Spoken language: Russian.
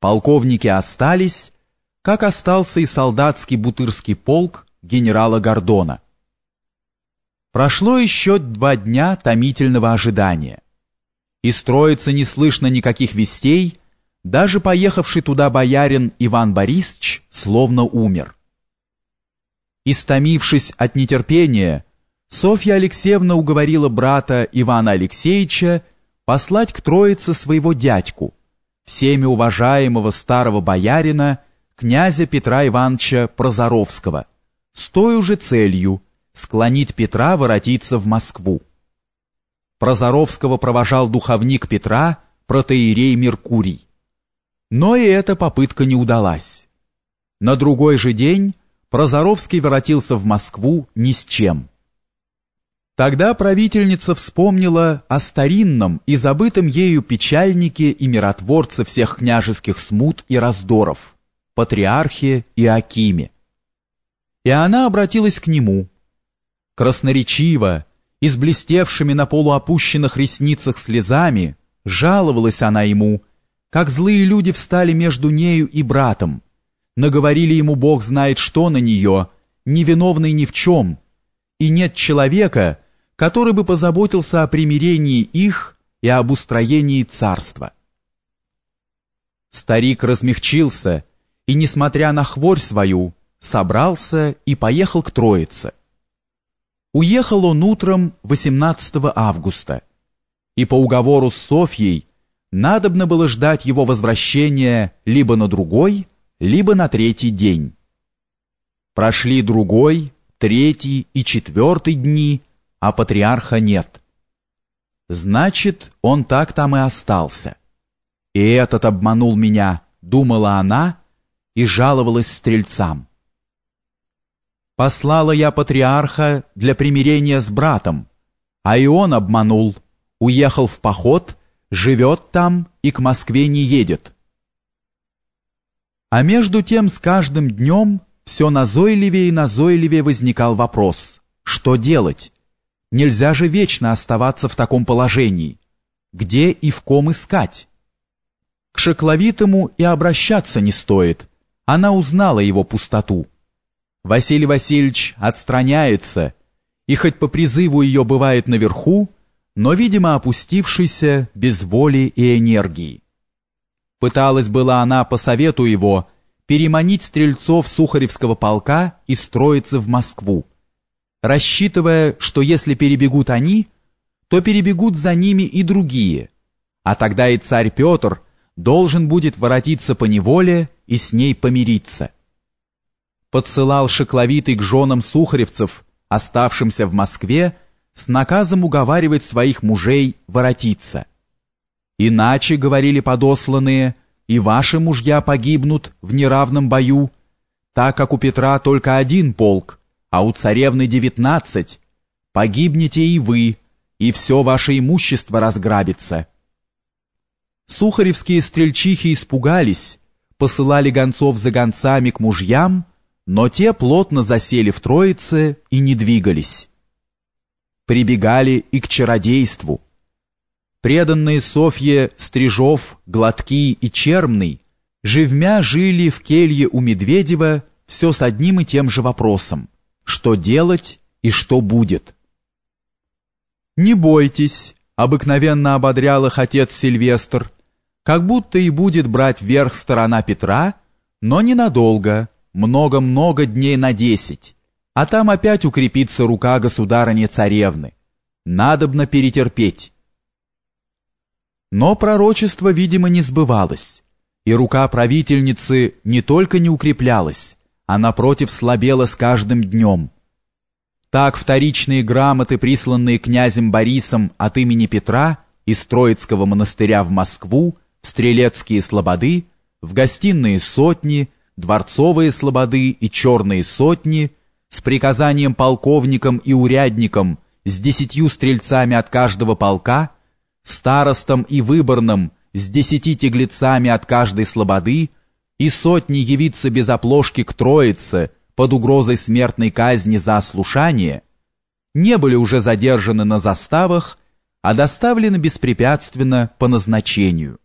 Полковники остались, как остался и солдатский бутырский полк генерала Гордона. Прошло еще два дня томительного ожидания. И строится не слышно никаких вестей, даже поехавший туда боярин Иван Борисович словно умер. Истомившись от нетерпения, Софья Алексеевна уговорила брата Ивана Алексеевича послать к Троице своего дядьку, всеми уважаемого старого боярина, князя Петра Ивановича Прозоровского, с той же целью склонить Петра воротиться в Москву. Прозоровского провожал духовник Петра, протеерей Меркурий. Но и эта попытка не удалась. На другой же день Прозоровский воротился в Москву ни с чем. Тогда правительница вспомнила о старинном и забытом ею печальнике и миротворце всех княжеских смут и раздоров, патриархе и Акиме. И она обратилась к нему. Красноречиво и с блестевшими на полуопущенных ресницах слезами жаловалась она ему, как злые люди встали между нею и братом, наговорили ему Бог знает что на нее, невиновный ни в чем, и нет человека, который бы позаботился о примирении их и об устроении царства. Старик размягчился и, несмотря на хворь свою, собрался и поехал к Троице. Уехал он утром 18 августа, и по уговору с Софьей надобно было ждать его возвращения либо на другой, либо на третий день. Прошли другой, третий и четвертый дни, а патриарха нет. Значит, он так там и остался. И этот обманул меня, думала она, и жаловалась стрельцам. Послала я патриарха для примирения с братом, а и он обманул, уехал в поход, живет там и к Москве не едет. А между тем с каждым днем все назойливее и назойливее возникал вопрос, что делать? Нельзя же вечно оставаться в таком положении. Где и в ком искать? К Шекловитому и обращаться не стоит. Она узнала его пустоту. Василий Васильевич отстраняется, и хоть по призыву ее бывает наверху, но, видимо, опустившийся без воли и энергии. Пыталась была она по совету его переманить стрельцов Сухаревского полка и строиться в Москву рассчитывая, что если перебегут они, то перебегут за ними и другие, а тогда и царь Петр должен будет воротиться по неволе и с ней помириться. Подсылал Шекловитый к женам сухаревцев, оставшимся в Москве, с наказом уговаривать своих мужей воротиться. Иначе, говорили подосланные, и ваши мужья погибнут в неравном бою, так как у Петра только один полк, а у царевны девятнадцать, погибнете и вы, и все ваше имущество разграбится. Сухаревские стрельчихи испугались, посылали гонцов за гонцами к мужьям, но те плотно засели в Троице и не двигались. Прибегали и к чародейству. Преданные Софье Стрижов, Гладкий и Чермный живмя жили в келье у Медведева все с одним и тем же вопросом что делать и что будет. «Не бойтесь», — обыкновенно ободрял их отец Сильвестр, как будто и будет брать верх сторона Петра, но ненадолго, много-много дней на десять, а там опять укрепится рука государыни-царевны. Надобно перетерпеть. Но пророчество, видимо, не сбывалось, и рука правительницы не только не укреплялась, а напротив слабела с каждым днем. Так вторичные грамоты, присланные князем Борисом от имени Петра из Троицкого монастыря в Москву, в Стрелецкие слободы, в гостиные сотни, дворцовые слободы и черные сотни, с приказанием полковникам и урядникам, с десятью стрельцами от каждого полка, старостом и выборным, с десяти теглецами от каждой слободы, и сотни явиться без оплошки к Троице под угрозой смертной казни за ослушание, не были уже задержаны на заставах, а доставлены беспрепятственно по назначению.